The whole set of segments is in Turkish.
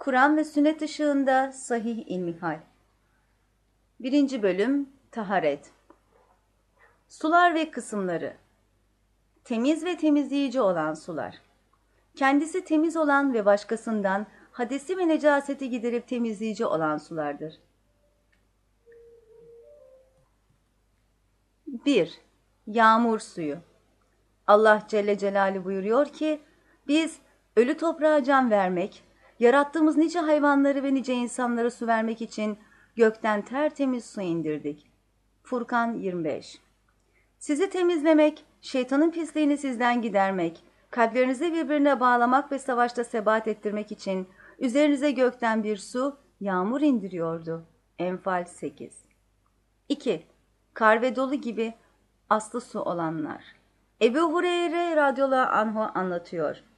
Kur'an ve sünnet ışığında sahih ilmihal. Birinci bölüm Taharet Sular ve kısımları Temiz ve temizleyici olan sular. Kendisi temiz olan ve başkasından hadesi ve necaseti giderip temizleyici olan sulardır. 1. Yağmur suyu Allah Celle Celaluhu buyuruyor ki, biz ölü toprağa can vermek, Yarattığımız nice hayvanları ve nice insanlara su vermek için gökten tertemiz su indirdik. Furkan 25 Sizi temizlemek, şeytanın pisliğini sizden gidermek, kalplerinizi birbirine bağlamak ve savaşta sebat ettirmek için üzerinize gökten bir su, yağmur indiriyordu. Enfal 8 2. Kar ve dolu gibi aslı su olanlar. Ebu Hureyre radyola anhu anlatıyor.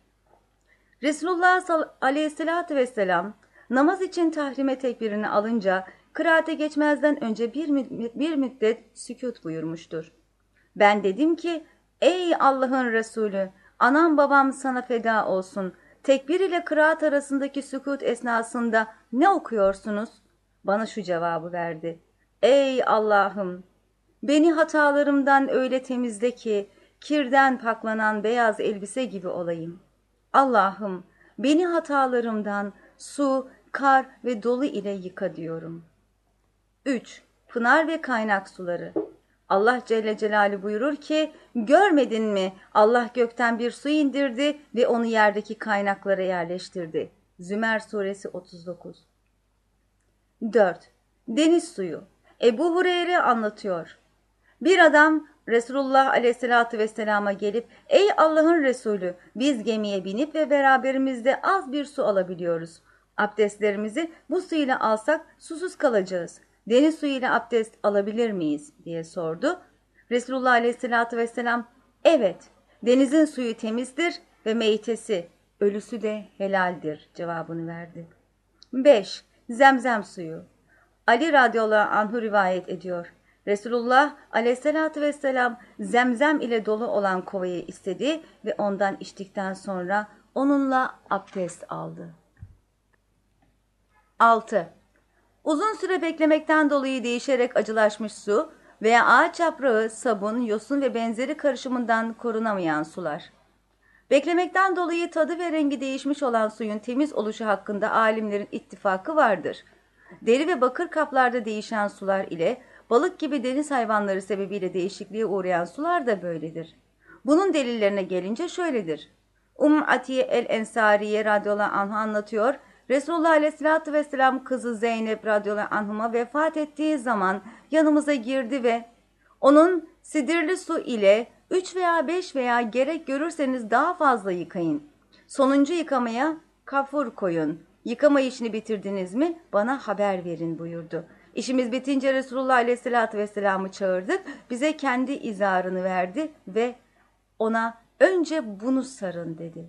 Resulullah aleyhissalatü vesselam namaz için tahrime tekbirini alınca kıraate geçmezden önce bir, bir müddet sükut buyurmuştur. Ben dedim ki ey Allah'ın Resulü anam babam sana feda olsun tekbir ile kıraat arasındaki sükut esnasında ne okuyorsunuz? Bana şu cevabı verdi. Ey Allah'ım beni hatalarımdan öyle temizle ki kirden paklanan beyaz elbise gibi olayım.'' Allah'ım beni hatalarımdan su, kar ve dolu ile yıka diyorum. 3. Pınar ve kaynak suları. Allah Celle Celaluhu buyurur ki, görmedin mi Allah gökten bir su indirdi ve onu yerdeki kaynaklara yerleştirdi. Zümer suresi 39 4. Deniz suyu. Ebu Hureyre anlatıyor. Bir adam Resulullah aleyhissalatü vesselama gelip ''Ey Allah'ın Resulü biz gemiye binip ve beraberimizde az bir su alabiliyoruz. Abdestlerimizi bu su ile alsak susuz kalacağız. Deniz suyu ile abdest alabilir miyiz?'' diye sordu. Resulullah aleyhissalatü vesselam ''Evet denizin suyu temizdir ve meytesi, ölüsü de helaldir.'' cevabını verdi. 5. Zemzem suyu Ali radıyallahu anhu rivayet ediyor. Resulullah aleyhissalatü vesselam zemzem ile dolu olan kovayı istedi ve ondan içtikten sonra onunla abdest aldı. 6. Uzun süre beklemekten dolayı değişerek acılaşmış su veya ağaç yaprağı, sabun, yosun ve benzeri karışımından korunamayan sular. Beklemekten dolayı tadı ve rengi değişmiş olan suyun temiz oluşu hakkında alimlerin ittifakı vardır. Deri ve bakır kaplarda değişen sular ile Balık gibi deniz hayvanları sebebiyle değişikliğe uğrayan sular da böyledir. Bunun delillerine gelince şöyledir. Um Atiye el-Ensariye radıyallahu anh'a anlatıyor. Resulullah aleyhissalatü vesselam kızı Zeynep radıyallahu anhuma vefat ettiği zaman yanımıza girdi ve onun sidirli su ile 3 veya 5 veya gerek görürseniz daha fazla yıkayın. Sonuncu yıkamaya kafur koyun. Yıkama işini bitirdiniz mi bana haber verin buyurdu. İşimiz bitince Resulullah Aleyhisselatü Vesselam'ı çağırdık. Bize kendi izarını verdi ve ona önce bunu sarın dedi.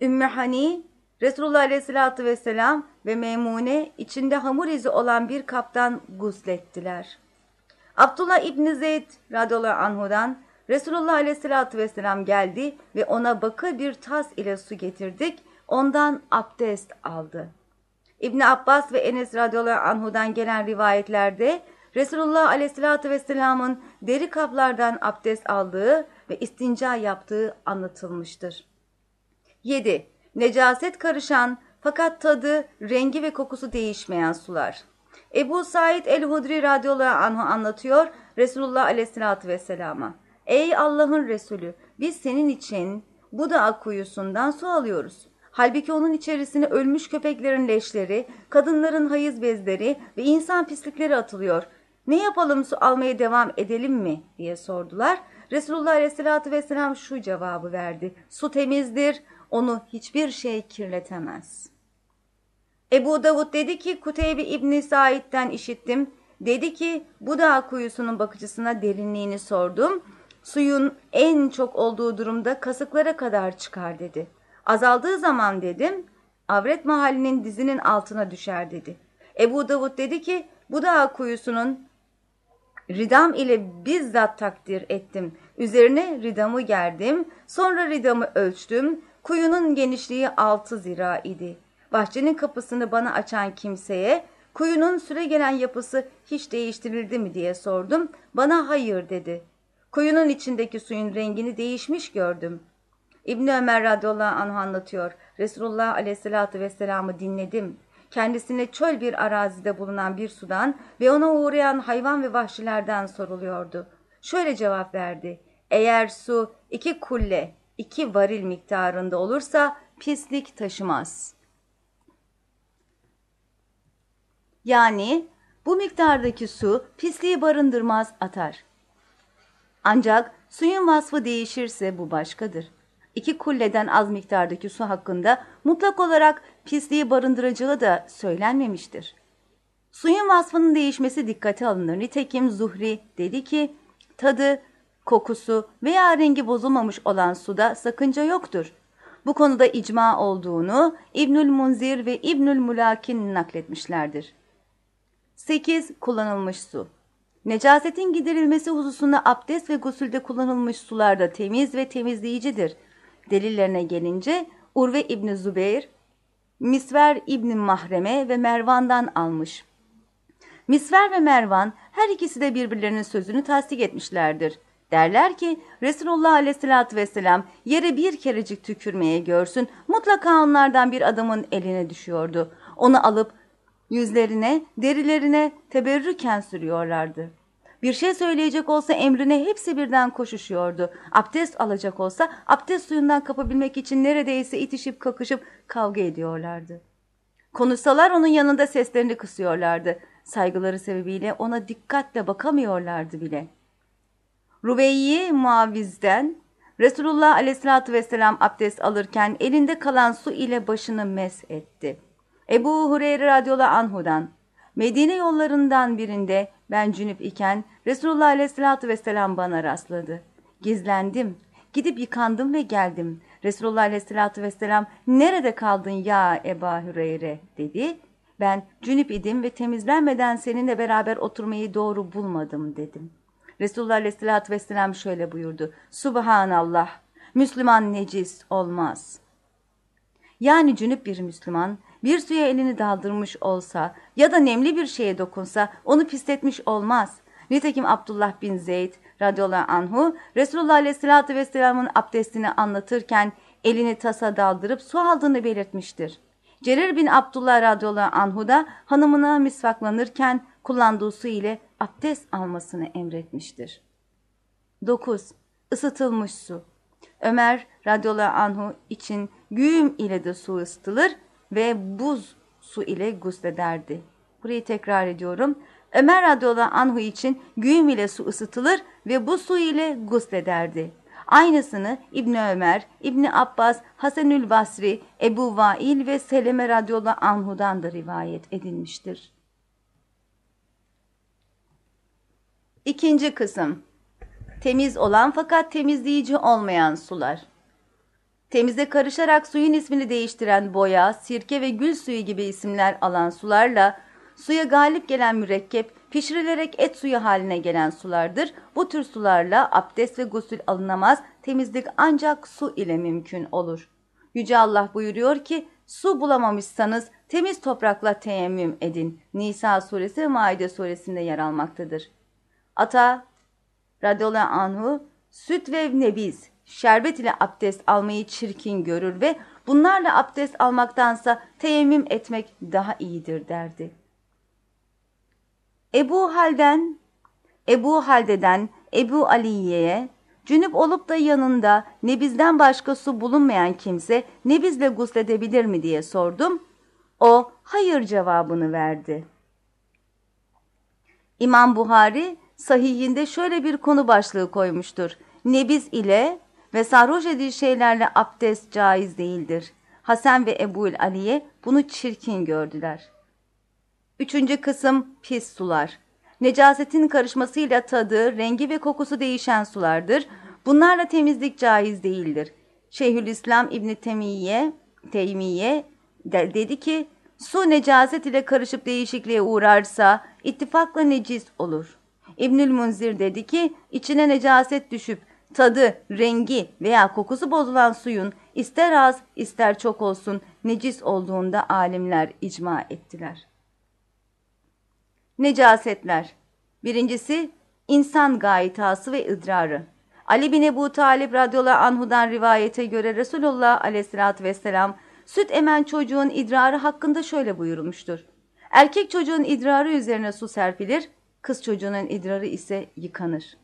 Ümmü Hani, Resulullah Aleyhisselatü Vesselam ve Memune içinde hamur izi olan bir kaptan guslettiler. Abdullah İbni Zeyd radıyallahu anhudan Resulullah Aleyhisselatü Vesselam geldi ve ona bakır bir tas ile su getirdik. Ondan abdest aldı. İbn Abbas ve Enes radıyallahu anhudan gelen rivayetlerde Resulullah aleyhissalatü vesselamın deri kaplardan abdest aldığı ve istinca yaptığı anlatılmıştır. 7. Necaset karışan fakat tadı, rengi ve kokusu değişmeyen sular. Ebu Said el-Hudri radıyallahu anhu anlatıyor Resulullah aleyhissalatü vesselama. Ey Allah'ın Resulü biz senin için bu da kuyusundan su alıyoruz. Halbuki onun içerisine ölmüş köpeklerin leşleri, kadınların hayız bezleri ve insan pislikleri atılıyor. Ne yapalım su almaya devam edelim mi diye sordular. Resulullah Aleyhisselatü Vesselam şu cevabı verdi. Su temizdir, onu hiçbir şey kirletemez. Ebu Davud dedi ki Kuteybe İbni Said'den işittim. Dedi ki bu dağ kuyusunun bakıcısına derinliğini sordum. Suyun en çok olduğu durumda kasıklara kadar çıkar dedi. Azaldığı zaman dedim avret mahallinin dizinin altına düşer dedi. Ebu Davud dedi ki bu dağ kuyusunun ridam ile bizzat takdir ettim. Üzerine ridamı gerdim. Sonra ridamı ölçtüm. Kuyunun genişliği altı zira idi. Bahçenin kapısını bana açan kimseye kuyunun süre gelen yapısı hiç değiştirildi mi diye sordum. Bana hayır dedi. Kuyunun içindeki suyun rengini değişmiş gördüm. İbni Ömer radıyallahu anh anlatıyor. Resulullah aleyhissalatü vesselam'ı dinledim. Kendisine çöl bir arazide bulunan bir sudan ve ona uğrayan hayvan ve vahşilerden soruluyordu. Şöyle cevap verdi. Eğer su iki kulle, iki varil miktarında olursa pislik taşımaz. Yani bu miktardaki su pisliği barındırmaz atar. Ancak suyun vasfı değişirse bu başkadır. İki kulleden az miktardaki su hakkında mutlak olarak pisliği barındıracağı da söylenmemiştir. Suyun vasfının değişmesi dikkate alınır. Nitekim Zuhri dedi ki, tadı, kokusu veya rengi bozulmamış olan suda sakınca yoktur. Bu konuda icma olduğunu İbnül Munzir ve İbnül Mulakin nakletmişlerdir. 8. Kullanılmış su Necasetin giderilmesi hususunda abdest ve gusülde kullanılmış sularda temiz ve temizleyicidir. Delillerine gelince Urve İbni Zübeyir, Misver İbni Mahreme ve Mervan'dan almış. Misver ve Mervan her ikisi de birbirlerinin sözünü tasdik etmişlerdir. Derler ki Resulullah aleyhissalatü vesselam yere bir kerecik tükürmeye görsün mutlaka onlardan bir adamın eline düşüyordu. Onu alıp yüzlerine, derilerine teberrüken sürüyorlardı. Bir şey söyleyecek olsa emrine hepsi birden koşuşuyordu. Abdest alacak olsa abdest suyundan kapabilmek için neredeyse itişip kakışıp kavga ediyorlardı. Konuşsalar onun yanında seslerini kısıyorlardı. Saygıları sebebiyle ona dikkatle bakamıyorlardı bile. Rubeyyi Muaviz'den Resulullah aleyhissalatü vesselam abdest alırken elinde kalan su ile başını mes etti. Ebu Hureyre radyola anhudan Medine yollarından birinde ben cünüp iken Resulullah aleyhissalatü vesselam bana rastladı. Gizlendim. Gidip yıkandım ve geldim. Resulullah aleyhissalatü vesselam nerede kaldın ya Eba Hüreyre dedi. Ben cünüp idim ve temizlenmeden seninle beraber oturmayı doğru bulmadım dedim. Resulullah aleyhissalatü vesselam şöyle buyurdu. Subhanallah, Müslüman necis olmaz. Yani cünüp bir Müslüman bir suya elini daldırmış olsa ya da nemli bir şeye dokunsa onu pisletmiş olmaz. Nitekim Abdullah bin Zeyd radıyallahu anhu Resulullah aleyhissalatü vesselamın abdestini anlatırken elini tasa daldırıp su aldığını belirtmiştir. Cerir bin Abdullah radıyallahu anhu da hanımına misvaklanırken kullandığı su ile abdest almasını emretmiştir. 9. Isıtılmış su Ömer radıyallahu anhu için güğüm ile de su ısıtılır ve buz su ile guslederdi. Burayı tekrar ediyorum. Ömer radıyallahu anhu için güğüm ile su ısıtılır ve bu su ile guslederdi. Aynısını İbni Ömer, İbni Abbas, Hasanül Basri, Ebu Vail ve Seleme radıyallahu anhudan da rivayet edilmiştir. İkinci kısım Temiz olan fakat temizleyici olmayan sular. Temize karışarak suyun ismini değiştiren boya, sirke ve gül suyu gibi isimler alan sularla suya galip gelen mürekkep, pişirilerek et suyu haline gelen sulardır. Bu tür sularla abdest ve gusül alınamaz, temizlik ancak su ile mümkün olur. Yüce Allah buyuruyor ki, su bulamamışsanız temiz toprakla teyemmüm edin. Nisa suresi ve Maide suresinde yer almaktadır. Ata radıyallahu anhu süt ve nebiz şerbet ile abdest almayı çirkin görür ve bunlarla abdest almaktansa teyemmüm etmek daha iyidir derdi. Ebu Hal'den, Ebu Halde'den Ebu Aliye'ye cünüp olup da yanında nebizden başka su bulunmayan kimse nebizle gusledebilir mi diye sordum. O hayır cevabını verdi. İmam Buhari sahihinde şöyle bir konu başlığı koymuştur. Nebiz ile ve sarhoş edici şeylerle abdest caiz değildir. Hasan ve Ebu'l Aliye bunu çirkin gördüler. Üçüncü kısım pis sular. Necasetin karışmasıyla tadı, rengi ve kokusu değişen sulardır. Bunlarla temizlik caiz değildir. Şeyhülislam İbni Temiye, Teymiye de, dedi ki, su necaset ile karışıp değişikliğe uğrarsa ittifakla necis olur. İbnül Munzir dedi ki, içine necaset düşüp tadı, rengi veya kokusu bozulan suyun ister az ister çok olsun necis olduğunda alimler icma ettiler. Necasetler Birincisi insan gayitası ve idrarı. Ali bin Ebu Talib radıyallahu anhudan rivayete göre Resulullah aleyhissalatü vesselam süt emen çocuğun idrarı hakkında şöyle buyurulmuştur. Erkek çocuğun idrarı üzerine su serpilir, kız çocuğunun idrarı ise yıkanır.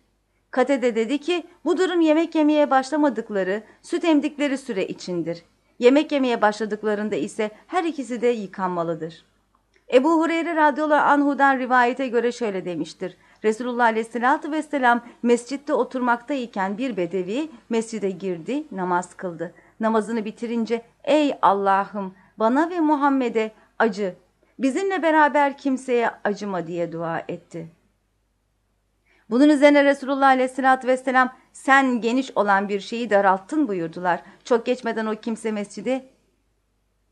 Katede dedi ki bu durum yemek yemeye başlamadıkları, süt emdikleri süre içindir. Yemek yemeye başladıklarında ise her ikisi de yıkanmalıdır. Ebu Hureyre radıyallahu anhudan rivayete göre şöyle demiştir. Resulullah aleyhissalatü vesselam mescitte oturmaktayken bir bedevi mescide girdi, namaz kıldı. Namazını bitirince ey Allah'ım bana ve Muhammed'e acı, bizimle beraber kimseye acıma diye dua etti. Bunun üzerine Resulullah aleyhissalatü vesselam sen geniş olan bir şeyi daralttın buyurdular. Çok geçmeden o kimse mescidi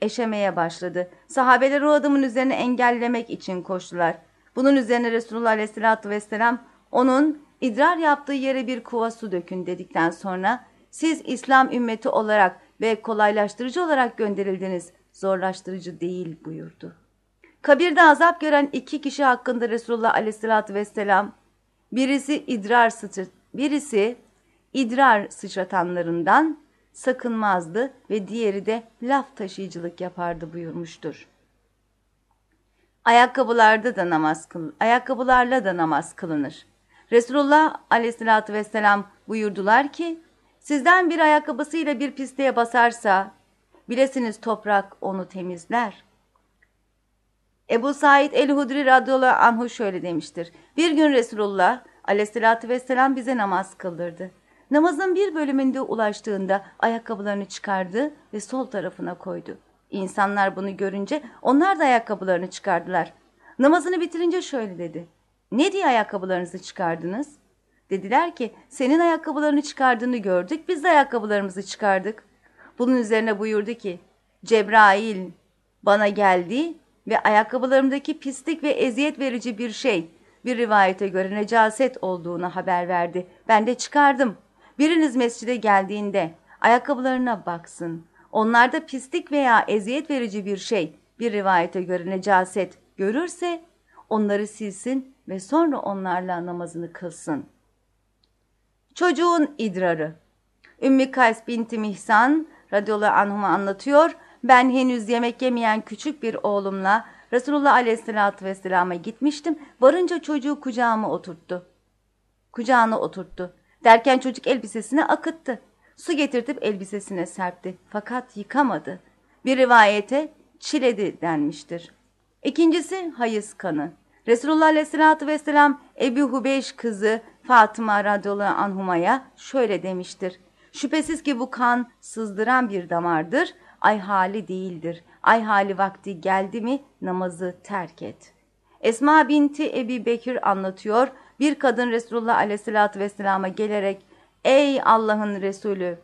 eşemeye başladı. Sahabeler o adamın üzerine engellemek için koştular. Bunun üzerine Resulullah Aleyhisselatü Vesselam onun idrar yaptığı yere bir kuva su dökün dedikten sonra siz İslam ümmeti olarak ve kolaylaştırıcı olarak gönderildiniz, zorlaştırıcı değil buyurdu. Kabirde azap gören iki kişi hakkında Resulullah Aleyhisselatü Vesselam birisi idrar sıçrat, birisi idrar sıçratanlarından sakınmazdı ve diğeri de laf taşıyıcılık yapardı buyurmuştur. Ayakkabılarda da namaz kıl, ayakkabılarla da namaz kılınır. Resulullah aleyhissalatü vesselam buyurdular ki, sizden bir ayakkabısıyla bir pisliğe basarsa, bilesiniz toprak onu temizler. Ebu Said el-Hudri radıyallahu anhu şöyle demiştir. Bir gün Resulullah aleyhissalatü vesselam bize namaz kıldırdı. Namazın bir bölümünde ulaştığında ayakkabılarını çıkardı ve sol tarafına koydu. İnsanlar bunu görünce onlar da ayakkabılarını çıkardılar. Namazını bitirince şöyle dedi. Ne diye ayakkabılarınızı çıkardınız? Dediler ki senin ayakkabılarını çıkardığını gördük biz de ayakkabılarımızı çıkardık. Bunun üzerine buyurdu ki Cebrail bana geldi ve ayakkabılarımdaki pislik ve eziyet verici bir şey bir rivayete göre necaset olduğunu haber verdi. Ben de çıkardım. Biriniz mescide geldiğinde ayakkabılarına baksın. Onlarda pislik veya eziyet verici bir şey, bir rivayete göre necaset görürse onları silsin ve sonra onlarla namazını kılsın. Çocuğun idrarı Ümmü Kays binti Mihsan radıyallahu anhuma anlatıyor. Ben henüz yemek yemeyen küçük bir oğlumla Resulullah aleyhissalatü vesselama gitmiştim. Varınca çocuğu kucağıma oturttu. Kucağına oturttu. Derken çocuk elbisesine akıttı. Su getirtip elbisesine serpti. Fakat yıkamadı. Bir rivayete çiledi denmiştir. İkincisi hayız kanı. Resulullah aleyhissalatü vesselam Ebu Hubeyş kızı Fatıma radıyallahu anhumaya şöyle demiştir. Şüphesiz ki bu kan sızdıran bir damardır, ay hali değildir. Ay hali vakti geldi mi namazı terk et. Esma binti Ebi Bekir anlatıyor. Bir kadın Resulullah aleyhissalatü vesselama gelerek ''Ey Allah'ın Resulü,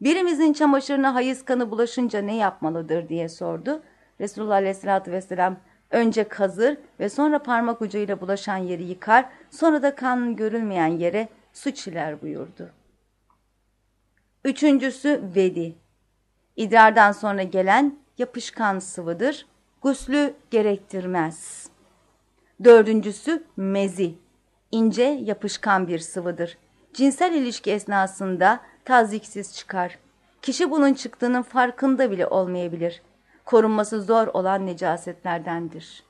birimizin çamaşırına hayız kanı bulaşınca ne yapmalıdır?'' diye sordu. Resulullah aleyhissalatü vesselam önce kazır ve sonra parmak ucuyla bulaşan yeri yıkar, sonra da kan görülmeyen yere su çiler buyurdu. Üçüncüsü vedi. İdrardan sonra gelen yapışkan sıvıdır. Guslü gerektirmez. Dördüncüsü mezi ince yapışkan bir sıvıdır. Cinsel ilişki esnasında taziksiz çıkar. Kişi bunun çıktığının farkında bile olmayabilir. Korunması zor olan necasetlerdendir.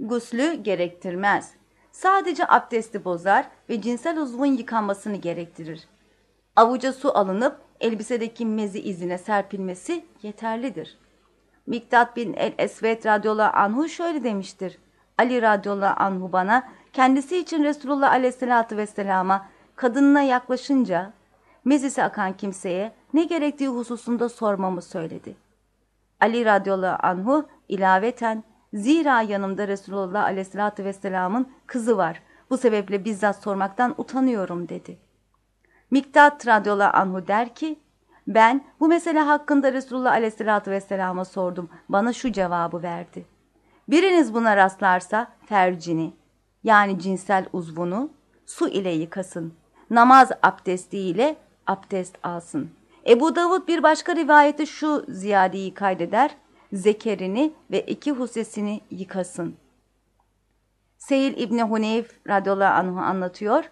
Guslü gerektirmez. Sadece abdesti bozar ve cinsel uzvun yıkanmasını gerektirir. Avuca su alınıp elbisedeki mezi izine serpilmesi yeterlidir. Miktat bin el-Esvet radyola anhu şöyle demiştir. Ali radıyallahu anhu bana kendisi için Resulullah aleyhissalatü vesselama kadınına yaklaşınca mezisi akan kimseye ne gerektiği hususunda sormamı söyledi. Ali radıyallahu anhu ilaveten zira yanımda Resulullah aleyhissalatü vesselamın kızı var. Bu sebeple bizzat sormaktan utanıyorum dedi. Miktat radıyallahu anhu der ki ben bu mesele hakkında Resulullah aleyhissalatü vesselama sordum. Bana şu cevabı verdi. Biriniz buna rastlarsa fercini yani cinsel uzvunu su ile yıkasın. Namaz abdesti ile abdest alsın. Ebu Davud bir başka rivayeti şu ziyadeyi kaydeder. Zekerini ve iki husesini yıkasın. Seyil İbni Huneyf radıyallahu anh'u anlatıyor.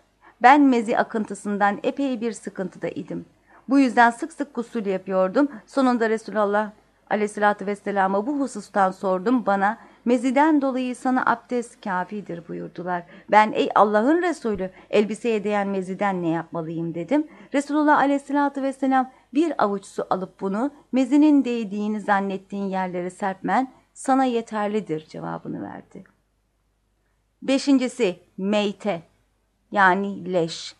Ben mezi akıntısından epey bir sıkıntıda idim. Bu yüzden sık sık gusül yapıyordum. Sonunda Resulullah aleyhissalatü vesselama bu husustan sordum. Bana meziden dolayı sana abdest kafidir buyurdular. Ben ey Allah'ın Resulü elbiseye değen meziden ne yapmalıyım dedim. Resulullah aleyhissalatü vesselam bir avuç su alıp bunu mezinin değdiğini zannettiğin yerlere serpmen sana yeterlidir cevabını verdi. Beşincisi meyte yani leş.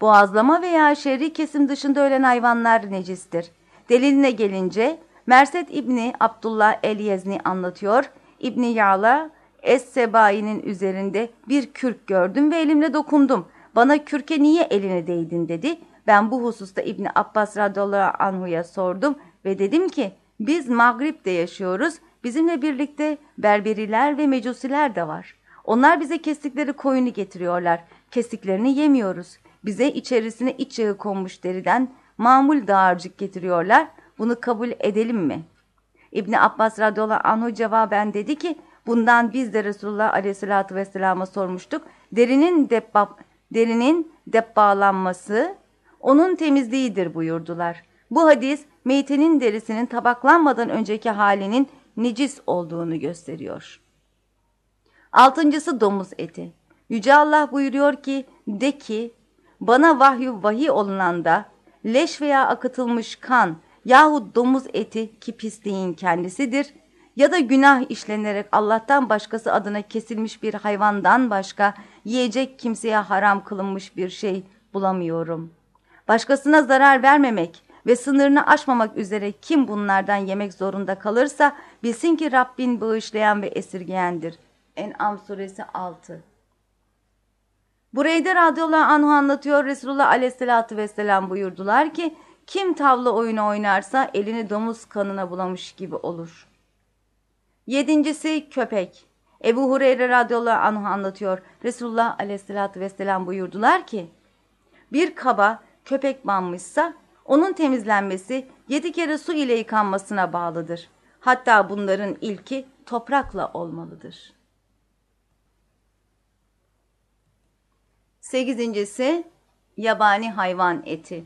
Boğazlama veya şerri kesim dışında ölen hayvanlar necistir. Deliline gelince Merset İbni Abdullah el-Yezni anlatıyor. İbni Yağla Es-Sebai'nin üzerinde bir kürk gördüm ve elimle dokundum. Bana kürke niye eline değdin dedi. Ben bu hususta İbni Abbas radıyallahu anhu'ya sordum ve dedim ki biz Magrib'de yaşıyoruz. Bizimle birlikte Berberiler ve Mecusiler de var. Onlar bize kestikleri koyunu getiriyorlar. Kestiklerini yemiyoruz. Bize içerisine iç yağı konmuş deriden mamul dağarcık getiriyorlar. Bunu kabul edelim mi? İbni Abbas radıyallahu anhu cevaben dedi ki bundan biz de Resulullah aleyhissalatü vesselama sormuştuk. Derinin debba, derinin debbalanması onun temizliğidir buyurdular. Bu hadis meytenin derisinin tabaklanmadan önceki halinin necis olduğunu gösteriyor. Altıncısı domuz eti. Yüce Allah buyuruyor ki de ki bana vahyu vahiy olunanda leş veya akıtılmış kan yahut domuz eti ki pisliğin kendisidir ya da günah işlenerek Allah'tan başkası adına kesilmiş bir hayvandan başka yiyecek kimseye haram kılınmış bir şey bulamıyorum. Başkasına zarar vermemek ve sınırını aşmamak üzere kim bunlardan yemek zorunda kalırsa bilsin ki Rabbin bağışlayan ve esirgeyendir. En'am suresi 6 Bureyde radıyallahu anhu anlatıyor Resulullah aleyhissalatü vesselam buyurdular ki kim tavla oyunu oynarsa elini domuz kanına bulamış gibi olur. Yedincisi köpek. Ebu Hureyre radıyallahu anhu anlatıyor. Resulullah aleyhissalatü vesselam buyurdular ki bir kaba köpek banmışsa onun temizlenmesi yedi kere su ile yıkanmasına bağlıdır. Hatta bunların ilki toprakla olmalıdır. Sekizincisi yabani hayvan eti.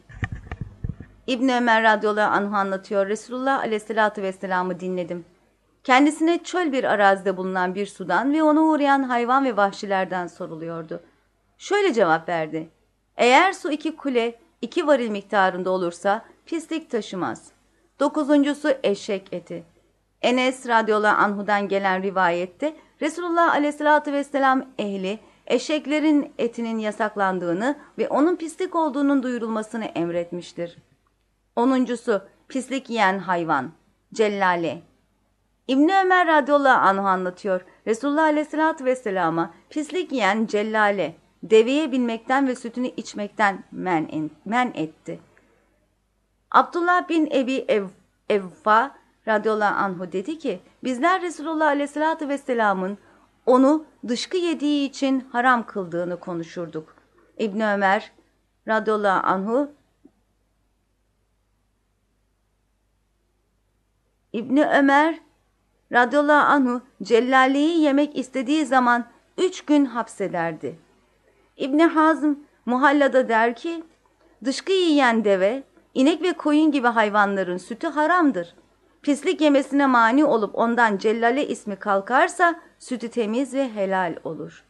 İbn Ömer radıyallahu anhu anlatıyor. Resulullah aleyhissalatü vesselam'ı dinledim. Kendisine çöl bir arazide bulunan bir sudan ve ona uğrayan hayvan ve vahşilerden soruluyordu. Şöyle cevap verdi. Eğer su iki kule, iki varil miktarında olursa pislik taşımaz. Dokuzuncusu eşek eti. Enes radıyallahu anhudan gelen rivayette Resulullah aleyhissalatü vesselam ehli eşeklerin etinin yasaklandığını ve onun pislik olduğunun duyurulmasını emretmiştir. Onuncusu pislik yiyen hayvan. Cellale. İbni Ömer radıyallahu anh anlatıyor. Resulullah aleyhissalatü vesselama pislik yiyen cellale deveye binmekten ve sütünü içmekten men, men etti. Abdullah bin Ebi Ev, Evfa radıyallahu anhu dedi ki bizler Resulullah aleyhissalatü vesselamın onu dışkı yediği için haram kıldığını konuşurduk. İbni Ömer radıyallahu anhu İbni Ömer radıyallahu anhu cellaleyi yemek istediği zaman üç gün hapsederdi. İbni Hazm muhallada der ki, dışkı yiyen deve, inek ve koyun gibi hayvanların sütü haramdır. Pislik yemesine mani olup ondan cellale ismi kalkarsa sütü temiz ve helal olur.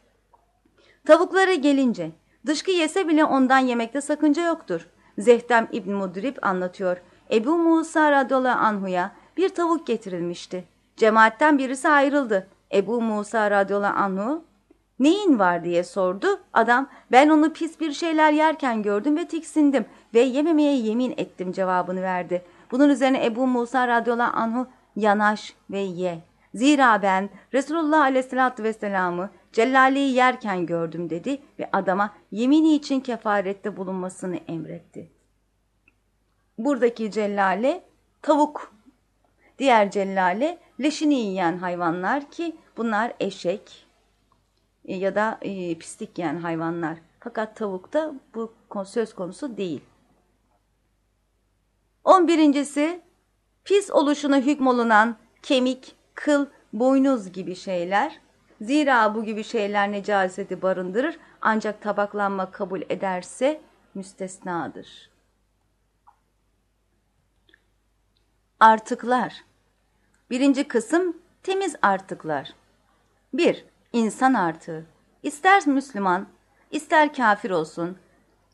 Tavuklara gelince, dışkı yese bile ondan yemekte sakınca yoktur. Zehdem İbn Mudrib anlatıyor. Ebu Musa radıyallahu anhuya bir tavuk getirilmişti. Cemaatten birisi ayrıldı. Ebu Musa radıyallahu anhu neyin var diye sordu. Adam ben onu pis bir şeyler yerken gördüm ve tiksindim ve yememeye yemin ettim cevabını verdi. Bunun üzerine Ebu Musa radıyallahu anhu yanaş ve ye. Zira ben Resulullah aleyhissalatü vesselam'ı Cellale'yi yerken gördüm dedi ve adama yemini için kefarette bulunmasını emretti. Buradaki cellale tavuk Diğer cellale leşini yiyen hayvanlar ki bunlar eşek e, ya da e, pislik yiyen hayvanlar. Fakat tavukta bu söz konusu değil. On birincisi pis oluşuna hükmolunan kemik, kıl, boynuz gibi şeyler. Zira bu gibi şeyler necaseti barındırır ancak tabaklanma kabul ederse müstesnadır. Artıklar Birinci kısım temiz artıklar. 1. İnsan artığı. İster Müslüman, ister kafir olsun,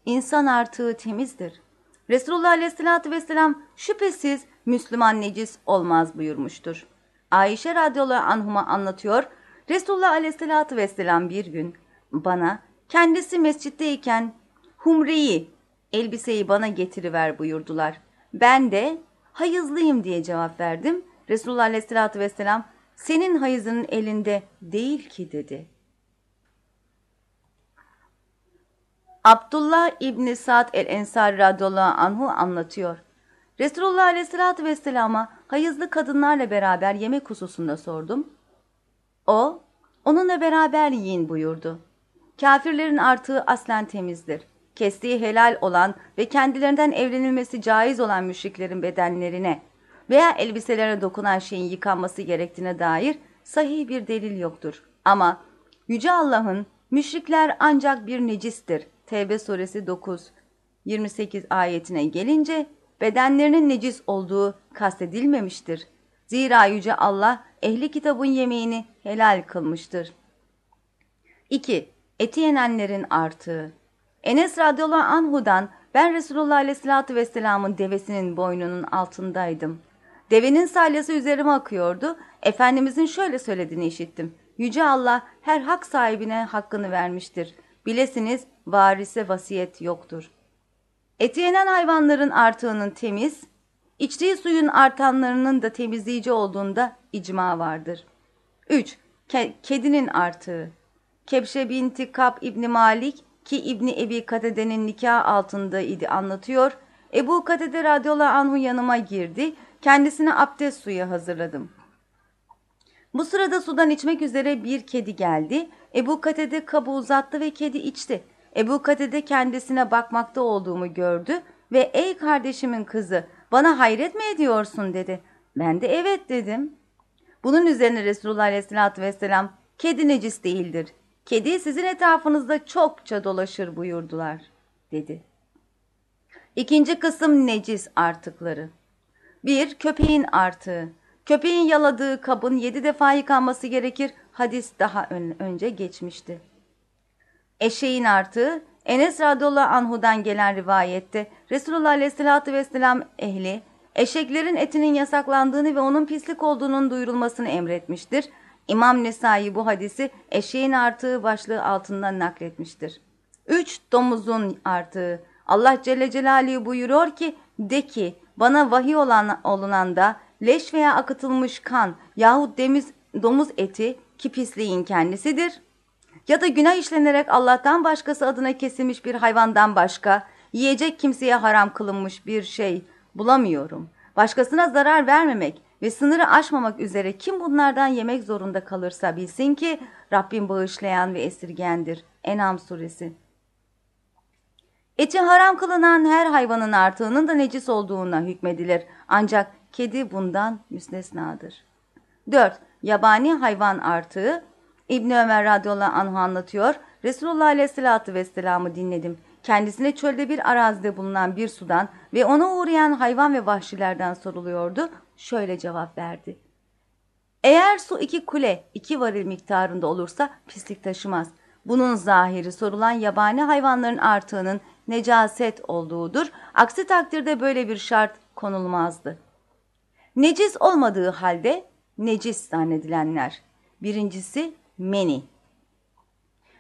insan artığı temizdir. Resulullah Aleyhisselatü Vesselam şüphesiz Müslüman necis olmaz buyurmuştur. Ayşe radıyallahu anhuma anlatıyor, Resulullah Aleyhisselatü Vesselam bir gün bana kendisi mescitteyken humreyi, elbiseyi bana getiriver buyurdular. Ben de hayızlıyım diye cevap verdim. Resulullah Aleyhisselatü Vesselam senin hayızının elinde değil ki dedi. Abdullah İbni Sa'd el-Ensari radıyallahu anhu anlatıyor. Resulullah aleyhissalatü vesselama hayızlı kadınlarla beraber yemek hususunda sordum. O, onunla beraber yiyin buyurdu. Kafirlerin artığı aslen temizdir. Kestiği helal olan ve kendilerinden evlenilmesi caiz olan müşriklerin bedenlerine veya elbiselerine dokunan şeyin yıkanması gerektiğine dair sahih bir delil yoktur. Ama Yüce Allah'ın müşrikler ancak bir necistir. Tevbe suresi 9, 28 ayetine gelince bedenlerinin necis olduğu kastedilmemiştir. Zira Yüce Allah ehli kitabın yemeğini helal kılmıştır. 2. Eti yenenlerin artığı Enes radıyallahu anhudan ben Resulullah aleyhissalatü vesselamın devesinin boynunun altındaydım. Devenin salyası üzerime akıyordu. Efendimizin şöyle söylediğini işittim. Yüce Allah her hak sahibine hakkını vermiştir. Bilesiniz varise vasiyet yoktur. Eti yenen hayvanların artığının temiz, içtiği suyun artanlarının da temizleyici olduğunda icma vardır. 3. Ke kedinin artığı Kebşe binti Kap İbni Malik ki İbni Ebi Katede'nin nikah altında idi anlatıyor. Ebu Katede radıyallahu anhu yanıma girdi. Kendisine abdest suyu hazırladım. Bu sırada sudan içmek üzere bir kedi geldi. Ebu Katede kabı uzattı ve kedi içti. Ebu Katede kendisine bakmakta olduğumu gördü ve ''Ey kardeşimin kızı bana hayret mi ediyorsun?'' dedi. Ben de ''Evet'' dedim. Bunun üzerine Resulullah Aleyhisselatü Vesselam ''Kedi necis değildir. Kedi sizin etrafınızda çokça dolaşır buyurdular.'' dedi. İkinci kısım necis artıkları. 1. Köpeğin artığı. Köpeğin yaladığı kabın yedi defa yıkanması gerekir. Hadis daha ön, önce geçmişti. Eşeğin artığı Enes radıyallahu anhudan gelen rivayette Resulullah aleyhissalatü vesselam ehli eşeklerin etinin yasaklandığını ve onun pislik olduğunun duyurulmasını emretmiştir. İmam Nesai bu hadisi eşeğin artığı başlığı altından nakletmiştir. 3. Domuzun artığı Allah Celle Celaluhu buyuruyor ki de ki bana vahiy olan, olunanda leş veya akıtılmış kan yahut demiz, domuz eti ki pisliğin kendisidir ya da günah işlenerek Allah'tan başkası adına kesilmiş bir hayvandan başka yiyecek kimseye haram kılınmış bir şey bulamıyorum. Başkasına zarar vermemek ve sınırı aşmamak üzere kim bunlardan yemek zorunda kalırsa bilsin ki Rabbim bağışlayan ve esirgendir. Enam suresi. Eti haram kılınan her hayvanın artığının da necis olduğuna hükmedilir. Ancak kedi bundan müstesnadır. 4. Yabani hayvan artığı İbn Ömer radıyallahu anh anlatıyor. Resulullah aleyhissalatü vesselam'ı dinledim. Kendisine çölde bir arazide bulunan bir sudan ve ona uğrayan hayvan ve vahşilerden soruluyordu. Şöyle cevap verdi. Eğer su iki kule, iki varil miktarında olursa pislik taşımaz. Bunun zahiri sorulan yabani hayvanların artığının necaset olduğudur. Aksi takdirde böyle bir şart konulmazdı. Necis olmadığı halde necis zannedilenler. Birincisi meni.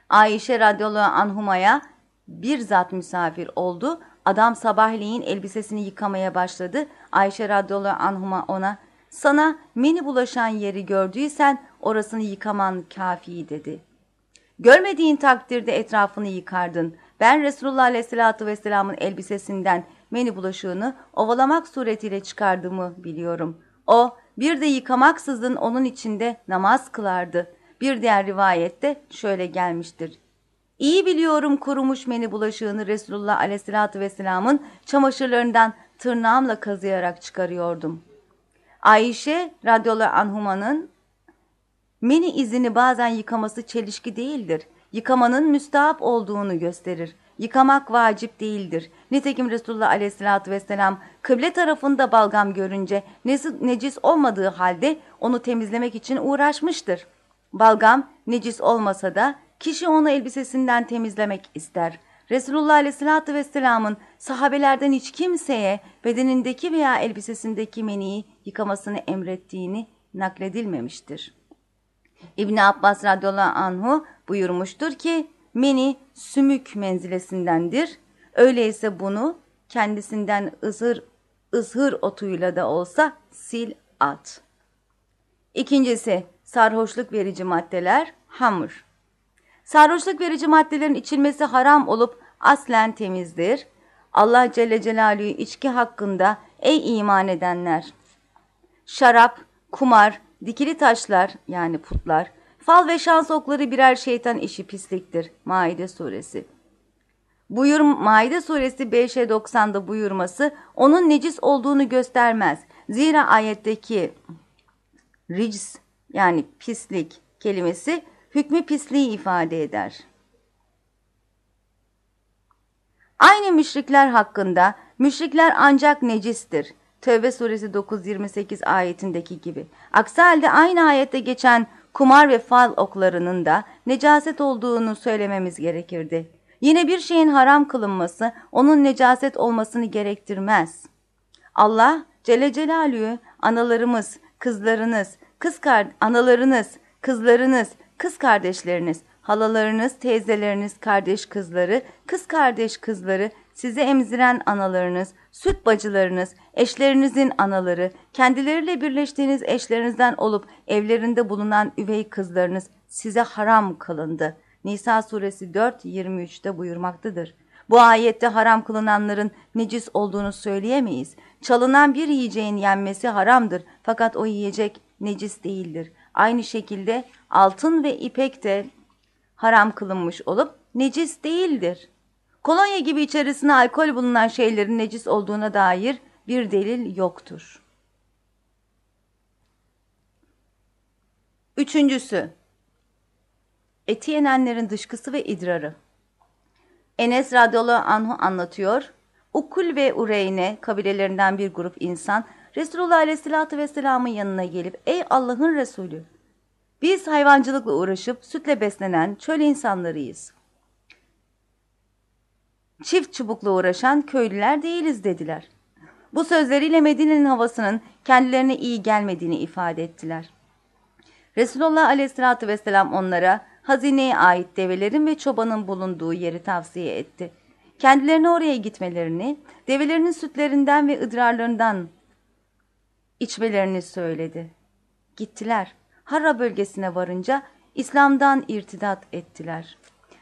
Ayşe radıyallahu anhumaya bir zat misafir oldu. Adam sabahleyin elbisesini yıkamaya başladı. Ayşe radıyallahu anhuma ona sana meni bulaşan yeri gördüysen orasını yıkaman kafi dedi. Görmediğin takdirde etrafını yıkardın. Ben Resulullah aleyhissalatü vesselamın elbisesinden meni bulaşığını ovalamak suretiyle çıkardığımı biliyorum. O bir de yıkamaksızın onun içinde namaz kılardı. Bir diğer rivayette şöyle gelmiştir. İyi biliyorum kurumuş meni bulaşığını Resulullah aleyhissalatü vesselamın çamaşırlarından tırnağımla kazıyarak çıkarıyordum. Ayşe radyolar anhumanın meni izini bazen yıkaması çelişki değildir. Yıkamanın müstahap olduğunu gösterir. Yıkamak vacip değildir. Nitekim Resulullah aleyhissalatü vesselam kıble tarafında balgam görünce necis olmadığı halde onu temizlemek için uğraşmıştır. Balgam necis olmasa da kişi onu elbisesinden temizlemek ister. Resulullah aleyhissalatü vesselamın sahabelerden hiç kimseye bedenindeki veya elbisesindeki meniyi yıkamasını emrettiğini nakledilmemiştir. İbni Abbas radıyallahu anhu buyurmuştur ki meni sümük menzilesindendir. Öyleyse bunu kendisinden ızhır, ızhır otuyla da olsa sil at. İkincisi sarhoşluk verici maddeler hamur. Sarhoşluk verici maddelerin içilmesi haram olup aslen temizdir. Allah Celle Celaluhu içki hakkında ey iman edenler. Şarap, kumar, dikili taşlar yani putlar, fal ve şans okları birer şeytan işi pisliktir. Maide suresi. Buyur, Maide suresi 5'e 90'da buyurması onun necis olduğunu göstermez. Zira ayetteki rics yani pislik kelimesi hükmü pisliği ifade eder. Aynı müşrikler hakkında müşrikler ancak necistir. Tövbe suresi 9-28 ayetindeki gibi. Aksi halde aynı ayette geçen kumar ve fal oklarının da necaset olduğunu söylememiz gerekirdi. Yine bir şeyin haram kılınması onun necaset olmasını gerektirmez. Allah Celle Celaluhu analarımız, kızlarınız, kız analarınız, kızlarınız, kız kardeşleriniz, halalarınız, teyzeleriniz, kardeş kızları, kız kardeş kızları, sizi emziren analarınız, süt bacılarınız, eşlerinizin anaları, kendileriyle birleştiğiniz eşlerinizden olup evlerinde bulunan üvey kızlarınız size haram kılındı. Nisa suresi 4-23'te buyurmaktadır. Bu ayette haram kılınanların necis olduğunu söyleyemeyiz. Çalınan bir yiyeceğin yenmesi haramdır fakat o yiyecek necis değildir. Aynı şekilde altın ve ipek de haram kılınmış olup necis değildir. Kolonya gibi içerisinde alkol bulunan şeylerin necis olduğuna dair bir delil yoktur. Üçüncüsü, eti yenenlerin dışkısı ve idrarı. Enes radıyallahu anhu anlatıyor. Ukul ve Ureyne kabilelerinden bir grup insan Resulullah aleyhissalatü vesselamın yanına gelip ey Allah'ın Resulü biz hayvancılıkla uğraşıp sütle beslenen çöl insanlarıyız. Çift çubukla uğraşan köylüler değiliz dediler. Bu sözleriyle Medine'nin havasının kendilerine iyi gelmediğini ifade ettiler. Resulullah aleyhissalatü vesselam onlara hazineye ait develerin ve çobanın bulunduğu yeri tavsiye etti. Kendilerine oraya gitmelerini, develerinin sütlerinden ve idrarlarından içmelerini söyledi. Gittiler. Harra bölgesine varınca İslam'dan irtidat ettiler.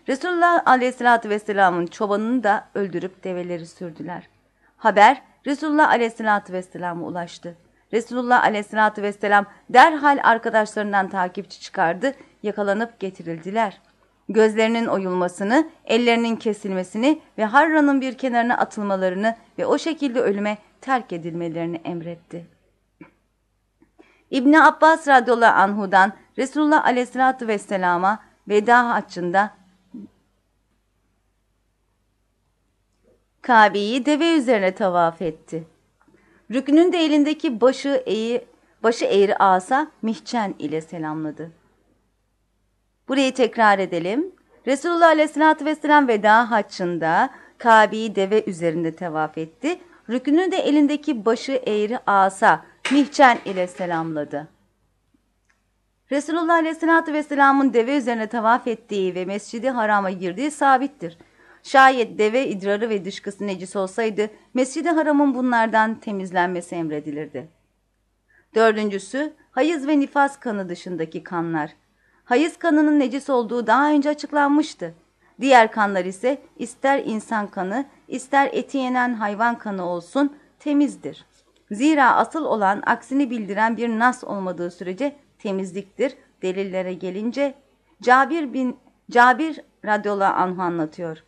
Resulullah aleyhissalatü vesselamın çobanını da öldürüp develeri sürdüler. Haber Resulullah aleyhissalatü vesselama ulaştı. Resulullah aleyhissalatü vesselam derhal arkadaşlarından takipçi çıkardı, yakalanıp getirildiler. Gözlerinin oyulmasını, ellerinin kesilmesini ve Harra'nın bir kenarına atılmalarını ve o şekilde ölüme terk edilmelerini emretti. İbni Abbas radıyallahu anhudan Resulullah aleyhissalatü vesselama veda haccında Kabe'yi deve üzerine tavaf etti. Rükünün de elindeki başı eğri, başı eğri asa mihçen ile selamladı. Burayı tekrar edelim. Resulullah Aleyhisselatü Vesselam veda haccında Kabe'yi deve üzerinde tevaf etti. Rükünü de elindeki başı eğri asa mihçen ile selamladı. Resulullah Aleyhisselatü Vesselam'ın deve üzerine tavaf ettiği ve Mescidi Haram'a girdiği sabittir. Şayet deve idrarı ve dışkısı necis olsaydı Mescid-i Haram'ın bunlardan temizlenmesi emredilirdi. Dördüncüsü hayız ve nifas kanı dışındaki kanlar. Hayız kanının necis olduğu daha önce açıklanmıştı. Diğer kanlar ise ister insan kanı ister eti yenen hayvan kanı olsun temizdir. Zira asıl olan aksini bildiren bir nas olmadığı sürece temizliktir. Delillere gelince Cabir bin Cabir radıyallahu anh anlatıyor.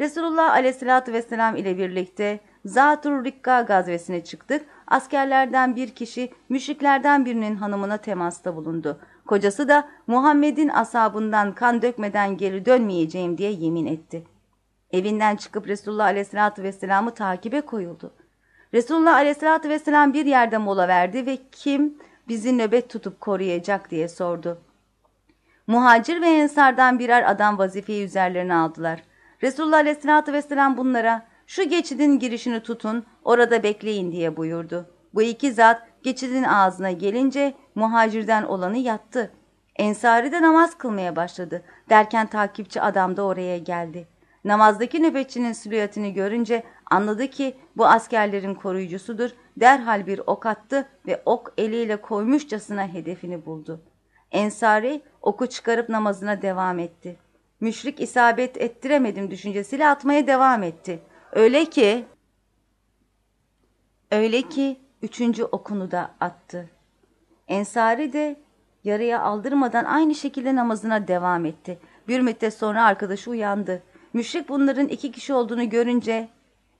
Resulullah aleyhissalatü vesselam ile birlikte Zatur Rikka gazvesine çıktık. Askerlerden bir kişi müşriklerden birinin hanımına temasta bulundu. Kocası da Muhammed'in asabından kan dökmeden geri dönmeyeceğim diye yemin etti. Evinden çıkıp Resulullah Aleyhisselatü Vesselam'ı takibe koyuldu. Resulullah Aleyhisselatü Vesselam bir yerde mola verdi ve kim bizi nöbet tutup koruyacak diye sordu. Muhacir ve ensardan birer adam vazifeyi üzerlerine aldılar. Resulullah Aleyhisselatü Vesselam bunlara şu geçidin girişini tutun orada bekleyin diye buyurdu. Bu iki zat geçidin ağzına gelince muhacirden olanı yattı. Ensari de namaz kılmaya başladı. Derken takipçi adam da oraya geldi. Namazdaki nöbetçinin silüetini görünce anladı ki bu askerlerin koruyucusudur. Derhal bir ok attı ve ok eliyle koymuşçasına hedefini buldu. Ensari oku çıkarıp namazına devam etti. Müşrik isabet ettiremedim düşüncesiyle atmaya devam etti. Öyle ki, öyle ki üçüncü okunu da attı. Ensari de yarıya aldırmadan aynı şekilde namazına devam etti. Bir müddet sonra arkadaşı uyandı. Müşrik bunların iki kişi olduğunu görünce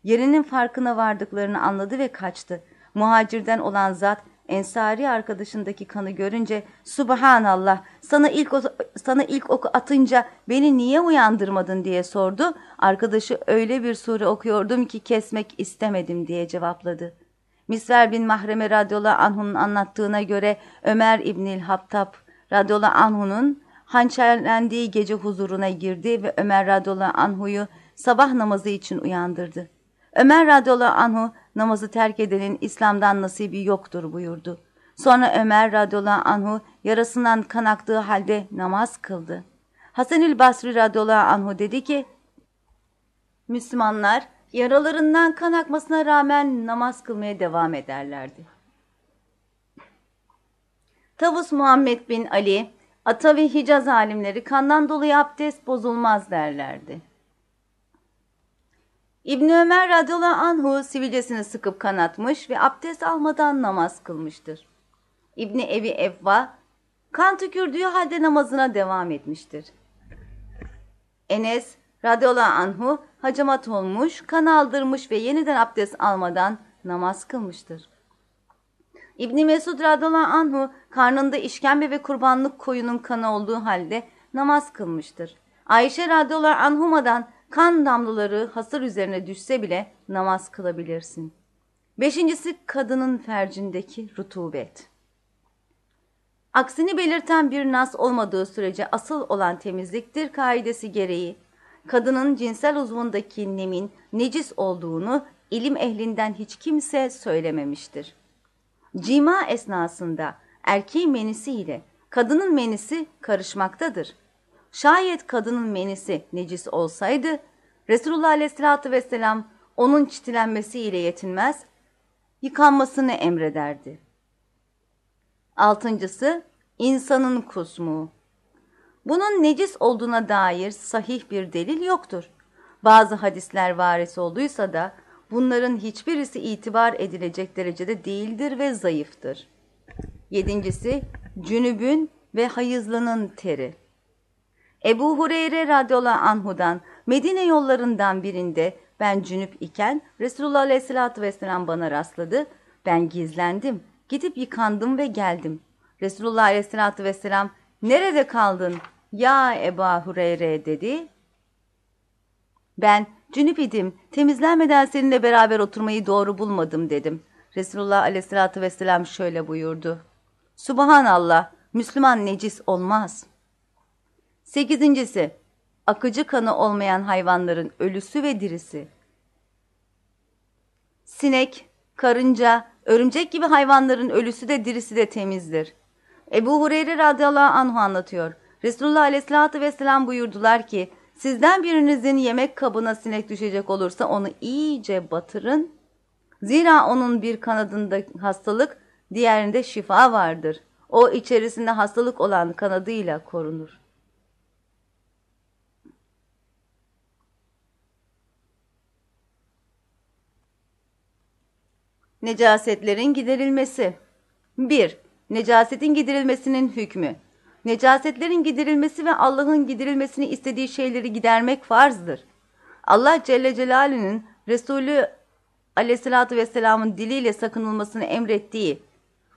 yerinin farkına vardıklarını anladı ve kaçtı. Muhacirden olan zat Ensari arkadaşındaki kanı görünce Subhanallah sana ilk sana ilk oku atınca beni niye uyandırmadın diye sordu. Arkadaşı öyle bir sure okuyordum ki kesmek istemedim diye cevapladı. Misver bin Mahreme radyola anh'un anlattığına göre Ömer İbnil Hattab radyola anh'unun hançerlendiği gece huzuruna girdi ve Ömer radyola anhu'yu sabah namazı için uyandırdı. Ömer radıyallahu anhu namazı terk edenin İslam'dan nasibi yoktur buyurdu. Sonra Ömer radıyallahu anhu yarasından kan aktığı halde namaz kıldı. Hasanül Basri radıyallahu anhu dedi ki, Müslümanlar yaralarından kan akmasına rağmen namaz kılmaya devam ederlerdi. Tavus Muhammed bin Ali, Ata ve Hicaz alimleri kandan dolayı abdest bozulmaz derlerdi. İbn Ömer radıyallahu anhu sivilcesini sıkıp kanatmış ve abdest almadan namaz kılmıştır. İbni Evi Evva kan tükürdüğü halde namazına devam etmiştir. Enes radıyallahu anhu hacamat olmuş, kan aldırmış ve yeniden abdest almadan namaz kılmıştır. İbni Mesud radıyallahu anhu karnında işkembe ve kurbanlık koyunun kanı olduğu halde namaz kılmıştır. Ayşe radıyallahu anhumadan kan damlaları hasır üzerine düşse bile namaz kılabilirsin. Beşincisi kadının fercindeki rutubet. Aksini belirten bir nas olmadığı sürece asıl olan temizliktir kaidesi gereği kadının cinsel uzvundaki nemin necis olduğunu ilim ehlinden hiç kimse söylememiştir. Cima esnasında erkeğin menisi ile kadının menisi karışmaktadır. Şayet kadının menisi necis olsaydı Resulullah Aleyhisselatü Vesselam onun çitilenmesiyle yetinmez, yıkanmasını emrederdi. Altıncısı, insanın kusmu. Bunun necis olduğuna dair sahih bir delil yoktur. Bazı hadisler varis olduysa da bunların hiçbirisi itibar edilecek derecede değildir ve zayıftır. Yedincisi, cünübün ve hayızlının teri. Ebu Hureyre radıyallahu anhudan Medine yollarından birinde ben cünüp iken Resulullah aleyhissalatü vesselam bana rastladı. Ben gizlendim. Gidip yıkandım ve geldim. Resulullah aleyhissalatü vesselam nerede kaldın ya Ebu Hureyre dedi. Ben cünüp idim temizlenmeden seninle beraber oturmayı doğru bulmadım dedim. Resulullah aleyhissalatü vesselam şöyle buyurdu. Subhanallah Müslüman necis olmaz.'' Sekizincisi, akıcı kanı olmayan hayvanların ölüsü ve dirisi. Sinek, karınca, örümcek gibi hayvanların ölüsü de dirisi de temizdir. Ebu Hureyre radıyallahu anhu anlatıyor. Resulullah aleyhissalatü vesselam buyurdular ki, sizden birinizin yemek kabına sinek düşecek olursa onu iyice batırın. Zira onun bir kanadında hastalık, diğerinde şifa vardır. O içerisinde hastalık olan kanadıyla korunur. Necasetlerin giderilmesi 1. Necasetin giderilmesinin hükmü Necasetlerin giderilmesi ve Allah'ın giderilmesini istediği şeyleri gidermek farzdır. Allah Celle Celaluhu'nun Resulü aleyhissalatü vesselamın diliyle sakınılmasını emrettiği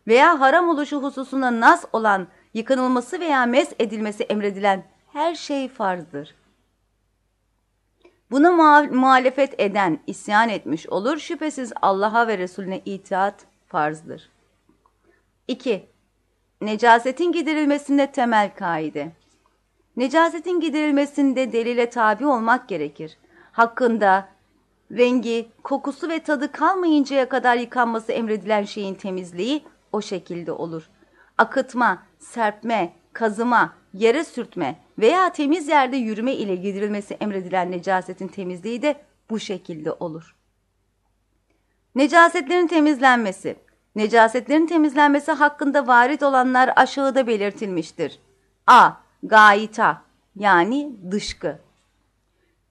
veya haram oluşu hususunda nas olan yıkanılması veya mes edilmesi emredilen her şey farzdır. Buna muhalefet eden isyan etmiş olur. Şüphesiz Allah'a ve Resulüne itaat farzdır. 2. Necasetin giderilmesinde temel kaide. Necasetin giderilmesinde delile tabi olmak gerekir. Hakkında rengi, kokusu ve tadı kalmayıncaya kadar yıkanması emredilen şeyin temizliği o şekilde olur. Akıtma, serpme, kazıma, yere sürtme veya temiz yerde yürüme ile giderilmesi emredilen necasetin temizliği de bu şekilde olur. Necasetlerin temizlenmesi Necasetlerin temizlenmesi hakkında varit olanlar aşağıda belirtilmiştir. A. Gayita yani dışkı.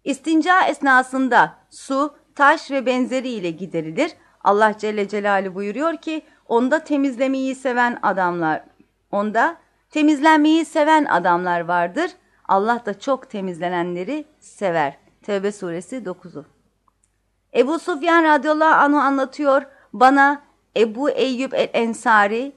İstinca esnasında su, taş ve benzeri ile giderilir. Allah Celle Celaluhu buyuruyor ki onda temizlemeyi seven adamlar, onda temizlenmeyi seven adamlar vardır. Allah da çok temizlenenleri sever. Tevbe suresi 9'u. Ebu Sufyan radıyallahu anh'u anlatıyor. Bana Ebu Eyyub el-Ensari,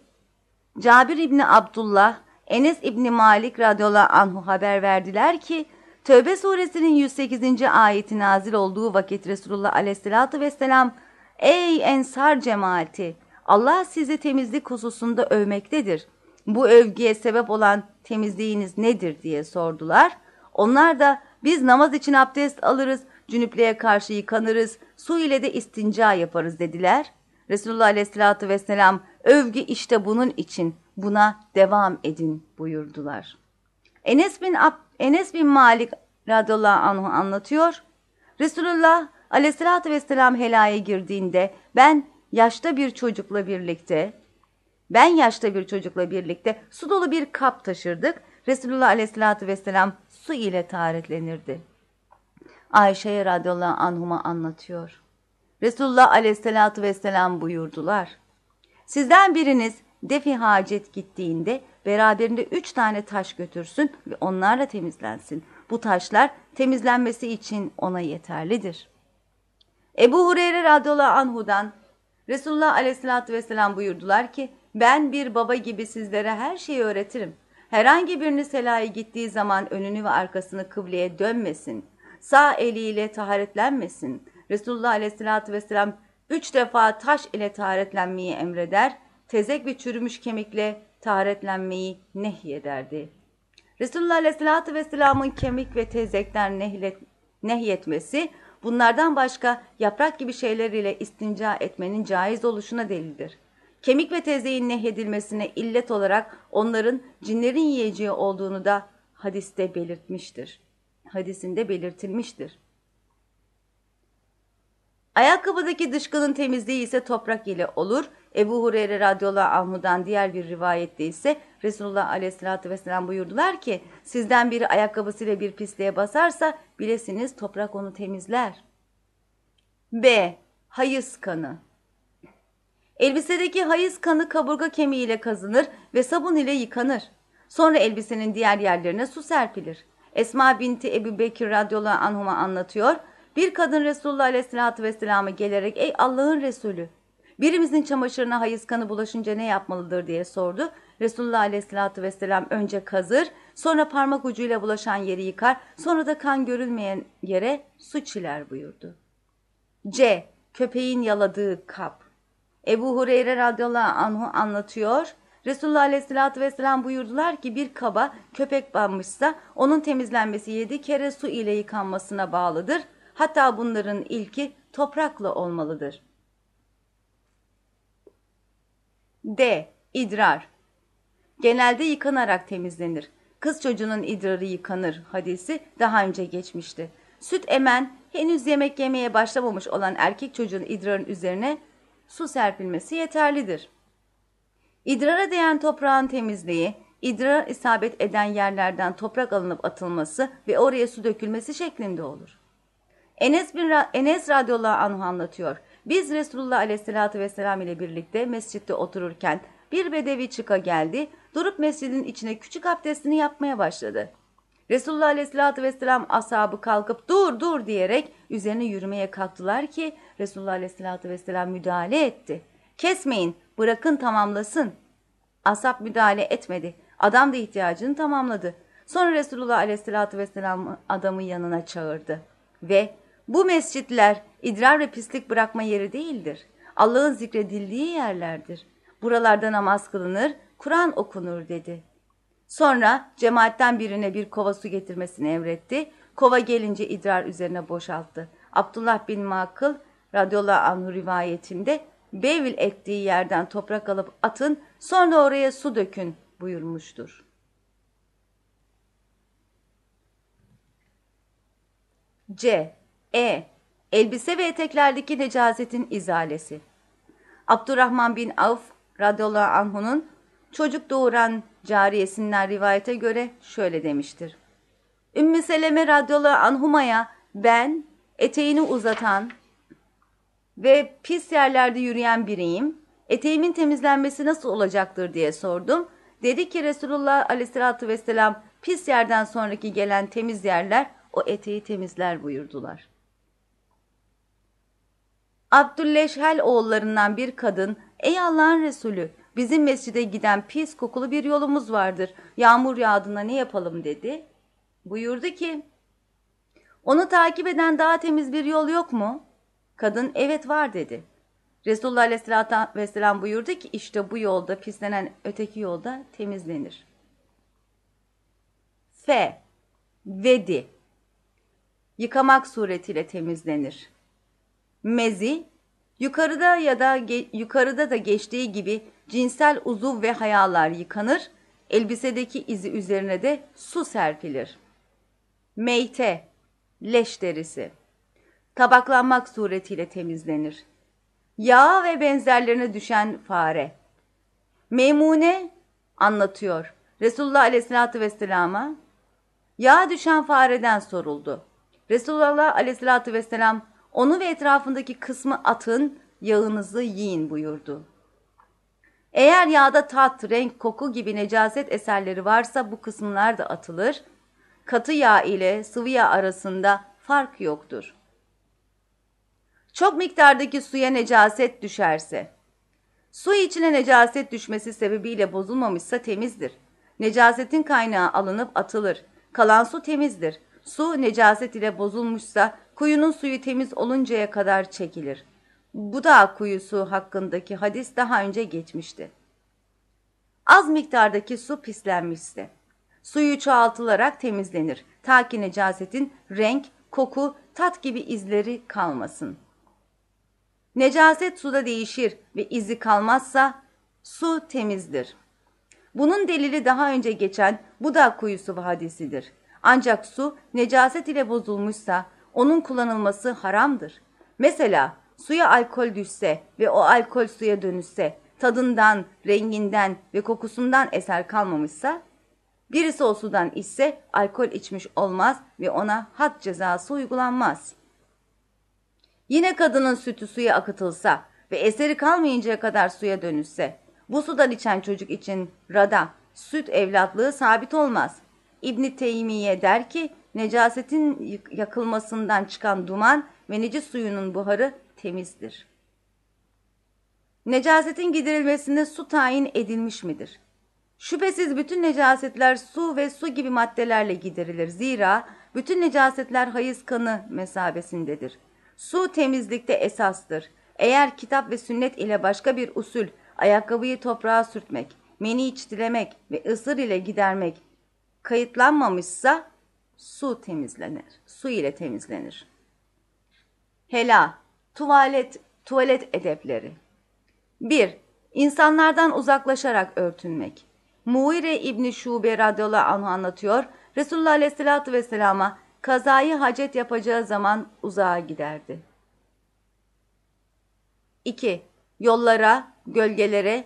Cabir İbni Abdullah, Enes İbni Malik radıyallahu anhu haber verdiler ki Tövbe suresinin 108. ayeti nazil olduğu vakit Resulullah aleyhissalatü vesselam Ey ensar cemaati! Allah sizi temizlik hususunda övmektedir. Bu övgüye sebep olan temizliğiniz nedir diye sordular. Onlar da biz namaz için abdest alırız, cünüplüğe karşı yıkanırız, su ile de istinca yaparız dediler. Resulullah aleyhissalatü vesselam övgü işte bunun için buna devam edin buyurdular. Enes bin, Ab Enes bin Malik radıyallahu anh anlatıyor. Resulullah aleyhissalatü vesselam helaya girdiğinde ben yaşta bir çocukla birlikte ben yaşta bir çocukla birlikte su dolu bir kap taşırdık. Resulullah aleyhissalatü vesselam su ile taharetlenirdi. Ayşe radıyallahu anhuma anlatıyor. Resulullah aleyhissalatü vesselam buyurdular. Sizden biriniz defi hacet gittiğinde beraberinde üç tane taş götürsün ve onlarla temizlensin. Bu taşlar temizlenmesi için ona yeterlidir. Ebu Hureyre radıyallahu anhudan Resulullah aleyhissalatü vesselam buyurdular ki ben bir baba gibi sizlere her şeyi öğretirim. Herhangi biriniz helaya gittiği zaman önünü ve arkasını kıbleye dönmesin. Sağ eliyle taharetlenmesin. Resulullah aleyhissalatü vesselam üç defa taş ile taharetlenmeyi emreder. Tezek ve çürümüş kemikle taharetlenmeyi nehyederdi. Resulullah aleyhissalatü vesselamın kemik ve tezekten nehlet, nehyetmesi bunlardan başka yaprak gibi şeyler ile istinca etmenin caiz oluşuna delildir. Kemik ve tezeğin nehyedilmesine illet olarak onların cinlerin yiyeceği olduğunu da hadiste belirtmiştir. Hadisinde belirtilmiştir. Ayakkabıdaki dışkının temizliği ise toprak ile olur. Ebu Hureyre radıyallahu anhudan diğer bir rivayette ise Resulullah aleyhissalatü vesselam buyurdular ki sizden biri ayakkabısıyla bir pisliğe basarsa bilesiniz toprak onu temizler. B. Hayız kanı Elbisedeki hayız kanı kaburga kemiğiyle kazınır ve sabun ile yıkanır. Sonra elbisenin diğer yerlerine su serpilir. Esma binti Ebu Bekir radıyallahu anhuma anlatıyor. Bir kadın Resulullah aleyhissalatü vesselam'a gelerek ey Allah'ın Resulü birimizin çamaşırına hayız kanı bulaşınca ne yapmalıdır diye sordu. Resulullah aleyhissalatü vesselam önce kazır sonra parmak ucuyla bulaşan yeri yıkar sonra da kan görülmeyen yere su çiler buyurdu. C. Köpeğin yaladığı kap Ebu Hureyre radıyallahu anhu anlatıyor. Resulullah aleyhissalatü vesselam buyurdular ki bir kaba köpek banmışsa onun temizlenmesi yedi kere su ile yıkanmasına bağlıdır. Hatta bunların ilki toprakla olmalıdır. D. İdrar Genelde yıkanarak temizlenir. Kız çocuğunun idrarı yıkanır hadisi daha önce geçmişti. Süt emen henüz yemek yemeye başlamamış olan erkek çocuğun idrarın üzerine su serpilmesi yeterlidir. İdrara değen toprağın temizliği, idrar isabet eden yerlerden toprak alınıp atılması ve oraya su dökülmesi şeklinde olur. Enes, bin Ra Enes radıyallahu anh anlatıyor. Biz Resulullah aleyhissalatü vesselam ile birlikte mescitte otururken bir bedevi çıka geldi, durup mescidin içine küçük abdestini yapmaya başladı. Resulullah Aleyhisselatü Vesselam ashabı kalkıp dur dur diyerek üzerine yürümeye kalktılar ki Resulullah Aleyhisselatü Vesselam müdahale etti. Kesmeyin bırakın tamamlasın. Ashab müdahale etmedi. Adam da ihtiyacını tamamladı. Sonra Resulullah Aleyhisselatü Vesselam adamı yanına çağırdı. Ve bu mescitler idrar ve pislik bırakma yeri değildir. Allah'ın zikredildiği yerlerdir. Buralarda namaz kılınır, Kur'an okunur dedi. Sonra cemaatten birine bir kova su getirmesini emretti. Kova gelince idrar üzerine boşalttı. Abdullah bin Makıl radıyallahu anh rivayetinde Bevil ettiği yerden toprak alıp atın sonra oraya su dökün buyurmuştur. C. E. Elbise ve eteklerdeki necasetin izalesi. Abdurrahman bin Avf radıyallahu anh'unun çocuk doğuran cariyesinden rivayete göre şöyle demiştir. Ümmü Seleme radıyallahu anhumaya ben eteğini uzatan ve pis yerlerde yürüyen biriyim. Eteğimin temizlenmesi nasıl olacaktır diye sordum. Dedi ki Resulullah aleyhissalatü vesselam pis yerden sonraki gelen temiz yerler o eteği temizler buyurdular. Abdülleşhel oğullarından bir kadın, ey Allah'ın Resulü, bizim mescide giden pis kokulu bir yolumuz vardır. Yağmur yağdığında ne yapalım dedi. Buyurdu ki, onu takip eden daha temiz bir yol yok mu? Kadın evet var dedi. Resulullah Aleyhisselatü Vesselam buyurdu ki işte bu yolda pislenen öteki yolda temizlenir. F. Vedi. Yıkamak suretiyle temizlenir. Mezi, yukarıda ya da yukarıda da geçtiği gibi cinsel uzuv ve hayalar yıkanır, elbisedeki izi üzerine de su serpilir. Meyte, leş derisi, tabaklanmak suretiyle temizlenir. Yağ ve benzerlerine düşen fare. Meymune anlatıyor. Resulullah Aleyhisselatü Vesselam'a yağ düşen fareden soruldu. Resulullah Aleyhisselatü Vesselam onu ve etrafındaki kısmı atın, yağınızı yiyin buyurdu. Eğer yağda tat, renk, koku gibi necaset eserleri varsa bu kısımlar da atılır. Katı yağ ile sıvı yağ arasında fark yoktur. Çok miktardaki suya necaset düşerse, su içine necaset düşmesi sebebiyle bozulmamışsa temizdir. Necasetin kaynağı alınıp atılır. Kalan su temizdir. Su necaset ile bozulmuşsa kuyunun suyu temiz oluncaya kadar çekilir. Bu da kuyusu hakkındaki hadis daha önce geçmişti. Az miktardaki su pislenmişse, suyu çoğaltılarak temizlenir. Ta ki necasetin renk, koku, tat gibi izleri kalmasın. Necaset suda değişir ve izi kalmazsa su temizdir. Bunun delili daha önce geçen Buda kuyusu hadisidir. Ancak su necaset ile bozulmuşsa onun kullanılması haramdır. Mesela suya alkol düşse ve o alkol suya dönüşse, tadından, renginden ve kokusundan eser kalmamışsa, birisi o sudan içse alkol içmiş olmaz ve ona had cezası uygulanmaz. Yine kadının sütü suya akıtılsa ve eseri kalmayıncaya kadar suya dönüşse, bu sudan içen çocuk için rada, süt evlatlığı sabit olmaz. İbni Teymiye der ki, necasetin yakılmasından çıkan duman ve necis suyunun buharı temizdir. Necasetin giderilmesinde su tayin edilmiş midir? Şüphesiz bütün necasetler su ve su gibi maddelerle giderilir. Zira bütün necasetler hayız kanı mesabesindedir. Su temizlikte esastır. Eğer kitap ve sünnet ile başka bir usul, ayakkabıyı toprağa sürtmek, meni çitilemek ve ısır ile gidermek kayıtlanmamışsa su temizlenir. Su ile temizlenir. Hela, tuvalet, tuvalet edepleri. 1. İnsanlardan uzaklaşarak örtünmek. Muire İbni Şube radıyallahu anh anlatıyor. Resulullah aleyhissalatü vesselama kazayı hacet yapacağı zaman uzağa giderdi. 2. Yollara, gölgelere,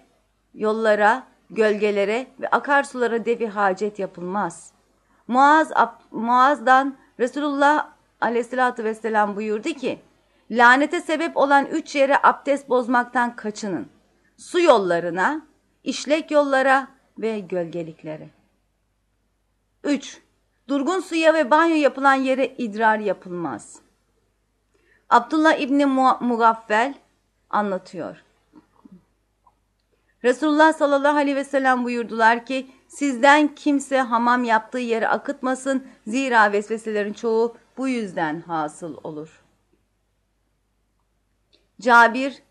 yollara, gölgelere ve akarsulara devi hacet yapılmaz. Muaz, Muaz'dan Resulullah aleyhissalatü vesselam buyurdu ki, lanete sebep olan üç yere abdest bozmaktan kaçının. Su yollarına, işlek yollara ve gölgeliklere. 3. Durgun suya ve banyo yapılan yere idrar yapılmaz. Abdullah İbni Mugaffel anlatıyor. Resulullah sallallahu aleyhi ve sellem buyurdular ki sizden kimse hamam yaptığı yere akıtmasın zira vesveselerin çoğu bu yüzden hasıl olur. Cabir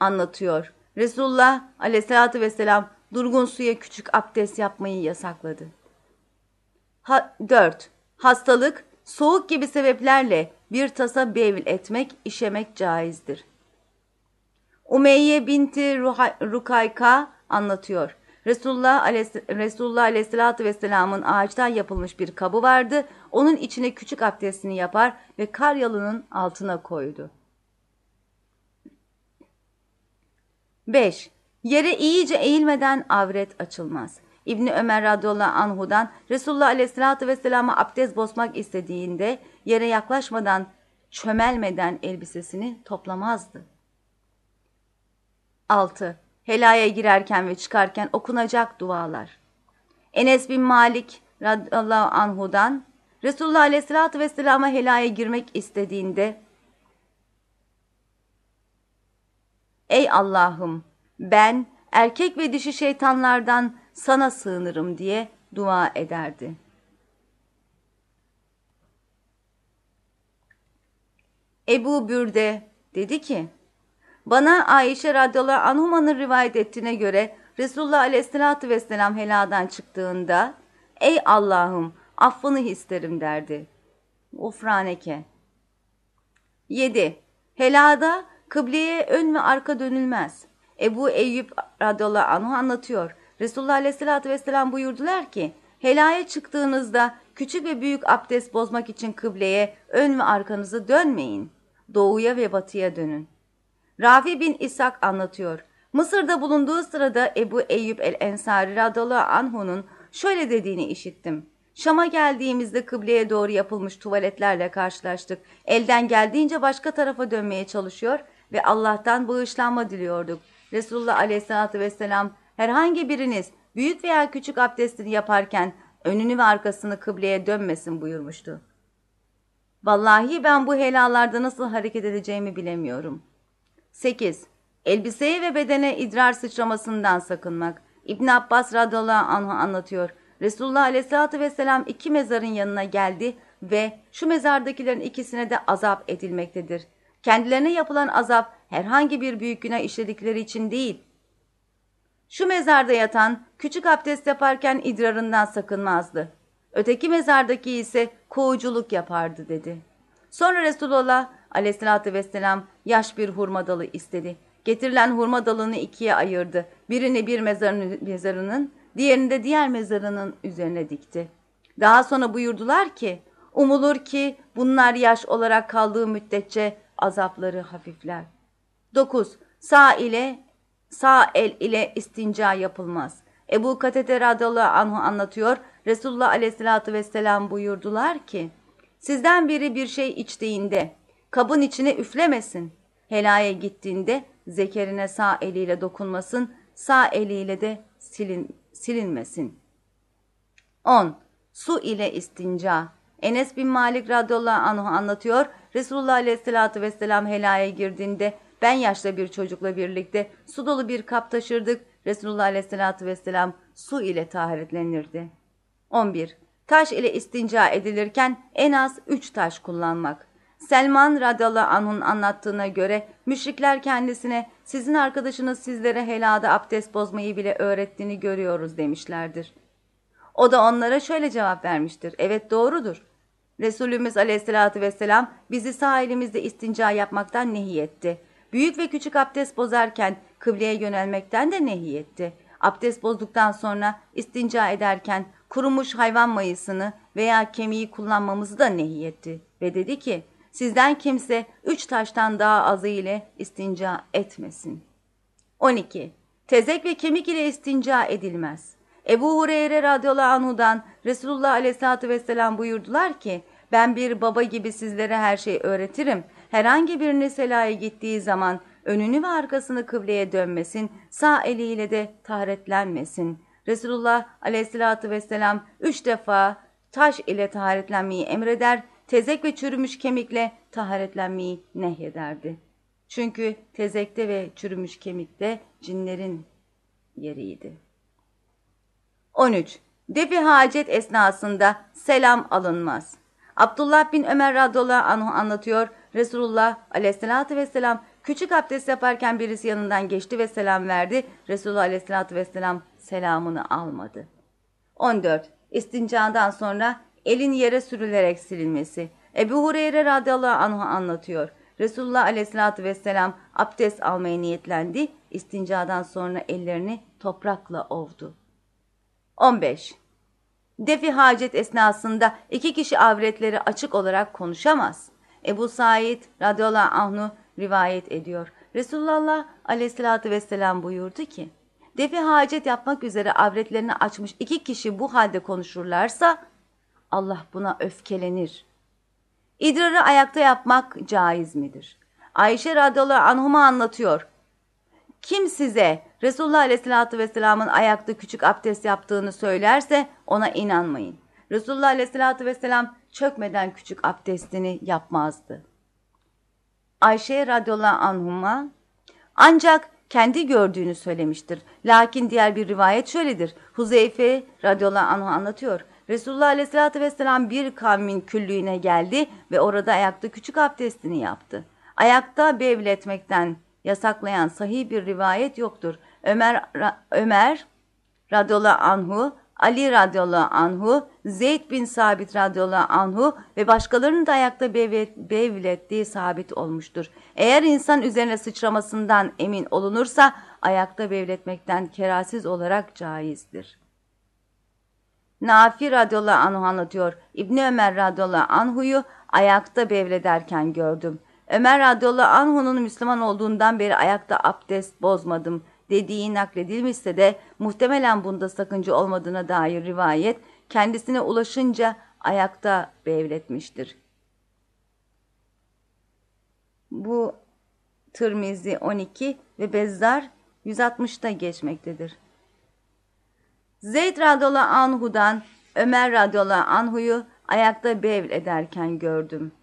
anlatıyor. Resulullah aleyhissalatü vesselam durgun suya küçük abdest yapmayı yasakladı. Ha, 4. Hastalık, soğuk gibi sebeplerle bir tasa bevil etmek, işemek caizdir. Umeyye binti Rukayka anlatıyor. Resulullah, aleyhis Resulullah aleyhissalatü vesselamın ağaçtan yapılmış bir kabı vardı. Onun içine küçük abdestini yapar ve kar yalının altına koydu. 5. Yere iyice eğilmeden avret açılmaz. İbni Ömer radıyallahu anhudan Resulullah aleyhissalatü vesselama abdest bozmak istediğinde yere yaklaşmadan, çömelmeden elbisesini toplamazdı. 6. Helaya girerken ve çıkarken okunacak dualar. Enes bin Malik radıyallahu anhudan Resulullah aleyhissalatü vesselama helaya girmek istediğinde Ey Allah'ım ben erkek ve dişi şeytanlardan sana sığınırım diye dua ederdi. Ebu Bürde dedi ki, bana Ayşe radıyallahu anhumanın rivayet ettiğine göre Resulullah aleyhissalatü vesselam heladan çıktığında, ey Allah'ım affını isterim derdi. Ufraneke. 7. Helada kıbleye ön ve arka dönülmez. Ebu Eyyub radıyallahu anh anlatıyor. Resulullah aleyhissalatü vesselam buyurdular ki, helaya çıktığınızda küçük ve büyük abdest bozmak için kıbleye ön ve arkanızı dönmeyin. Doğuya ve batıya dönün. Rafi bin İshak anlatıyor. Mısır'da bulunduğu sırada Ebu Eyyub el-Ensari radıyallahu anhu'nun şöyle dediğini işittim. Şam'a geldiğimizde kıbleye doğru yapılmış tuvaletlerle karşılaştık. Elden geldiğince başka tarafa dönmeye çalışıyor ve Allah'tan bağışlanma diliyorduk. Resulullah aleyhissalatü vesselam herhangi biriniz büyük veya küçük abdestini yaparken önünü ve arkasını kıbleye dönmesin buyurmuştu. Vallahi ben bu helalarda nasıl hareket edeceğimi bilemiyorum. 8. Elbiseye ve bedene idrar sıçramasından sakınmak. İbn Abbas radıyallahu anh anlatıyor. Resulullah aleyhissalatü vesselam iki mezarın yanına geldi ve şu mezardakilerin ikisine de azap edilmektedir. Kendilerine yapılan azap herhangi bir büyük günah işledikleri için değil. Şu mezarda yatan küçük abdest yaparken idrarından sakınmazdı. Öteki mezardaki ise kovuculuk yapardı dedi. Sonra Resulullah aleyhissalatü vesselam yaş bir hurma dalı istedi. Getirilen hurma dalını ikiye ayırdı. Birini bir mezarın, mezarının, diğerini de diğer mezarının üzerine dikti. Daha sonra buyurdular ki, umulur ki bunlar yaş olarak kaldığı müddetçe azapları hafifler. 9. Sağ ile sağ el ile istinca yapılmaz. Ebu Katete radıyallahu anhu anlatıyor. Resulullah aleyhissalatü vesselam buyurdular ki, sizden biri bir şey içtiğinde kabın içine üflemesin. Helaya gittiğinde zekerine sağ eliyle dokunmasın, sağ eliyle de silin, silinmesin. 10. Su ile istinca. Enes bin Malik radıyallahu anh anlatıyor. Resulullah aleyhissalatü vesselam helaya girdiğinde ben yaşlı bir çocukla birlikte su dolu bir kap taşırdık. Resulullah aleyhissalatü vesselam su ile taharetlenirdi. 11. Taş ile istinca edilirken en az 3 taş kullanmak. Selman radıyallahu anh'ın anlattığına göre müşrikler kendisine sizin arkadaşınız sizlere helada abdest bozmayı bile öğrettiğini görüyoruz demişlerdir. O da onlara şöyle cevap vermiştir. Evet doğrudur. Resulümüz aleyhissalatü vesselam bizi sağ istinca yapmaktan nehiyetti. Büyük ve küçük abdest bozarken kıbleye yönelmekten de nehiyetti. Abdest bozduktan sonra istinca ederken kurumuş hayvan mayısını veya kemiği kullanmamızı da nehiyetti. Ve dedi ki sizden kimse üç taştan daha azı ile istinca etmesin. 12. Tezek ve kemik ile istinca edilmez. Ebu Hureyre radıyallahu anhudan Resulullah aleyhissalatü vesselam buyurdular ki ben bir baba gibi sizlere her şeyi öğretirim. Herhangi bir selaya gittiği zaman önünü ve arkasını kıbleye dönmesin, sağ eliyle de taharetlenmesin. Resulullah aleyhissalatü vesselam üç defa taş ile taharetlenmeyi emreder, tezek ve çürümüş kemikle taharetlenmeyi nehyederdi. Çünkü tezekte ve çürümüş kemikte cinlerin yeriydi. 13. Defi hacet esnasında selam alınmaz. Abdullah bin Ömer radıyallahu anh anlatıyor. Resulullah aleyhissalatü vesselam küçük abdest yaparken birisi yanından geçti ve selam verdi. Resulullah aleyhissalatü vesselam selamını almadı. 14. İstincadan sonra elin yere sürülerek silinmesi. Ebu Hureyre radıyallahu anh anlatıyor. Resulullah aleyhissalatü vesselam abdest almaya niyetlendi. İstincadan sonra ellerini toprakla ovdu. 15. Defi hacet esnasında iki kişi avretleri açık olarak konuşamaz. Ebu Said radıyallahu anh'u rivayet ediyor. Resulullah aleyhissalatü vesselam buyurdu ki, Defi hacet yapmak üzere avretlerini açmış iki kişi bu halde konuşurlarsa Allah buna öfkelenir. İdrarı ayakta yapmak caiz midir? Ayşe radıyallahu anhuma anlatıyor. Kim size Resulullah aleyhissalatü vesselamın ayakta küçük abdest yaptığını söylerse ona inanmayın. Resulullah aleyhissalatü vesselam çökmeden küçük abdestini yapmazdı. Ayşe radıyallahu anhuma ancak kendi gördüğünü söylemiştir. Lakin diğer bir rivayet şöyledir. Huzeyfe radıyallahu anh anlatıyor. Resulullah aleyhissalatü vesselam bir kavmin küllüğüne geldi ve orada ayakta küçük abdestini yaptı. Ayakta bevletmekten yasaklayan sahih bir rivayet yoktur. Ömer, Ömer radıyallahu anhu, Ali radıyallahu anhu, Zeyd bin Sabit radıyallahu anhu ve başkalarının da ayakta bevlettiği sabit olmuştur. Eğer insan üzerine sıçramasından emin olunursa ayakta bevletmekten kerasiz olarak caizdir. Nafi radıyallahu anhu anlatıyor. İbni Ömer radıyallahu anhuyu ayakta bevlederken gördüm. Ömer radıyallahu anhu'nun Müslüman olduğundan beri ayakta abdest bozmadım dediği nakledilmişse de muhtemelen bunda sakınca olmadığına dair rivayet kendisine ulaşınca ayakta bevletmiştir. Bu Tirmizi 12 ve Bezzar 160'da geçmektedir. Zeyd radıyallahu anhu'dan Ömer radıyallahu anhu'yu ayakta bevl ederken gördüm.''